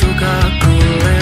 と隠れ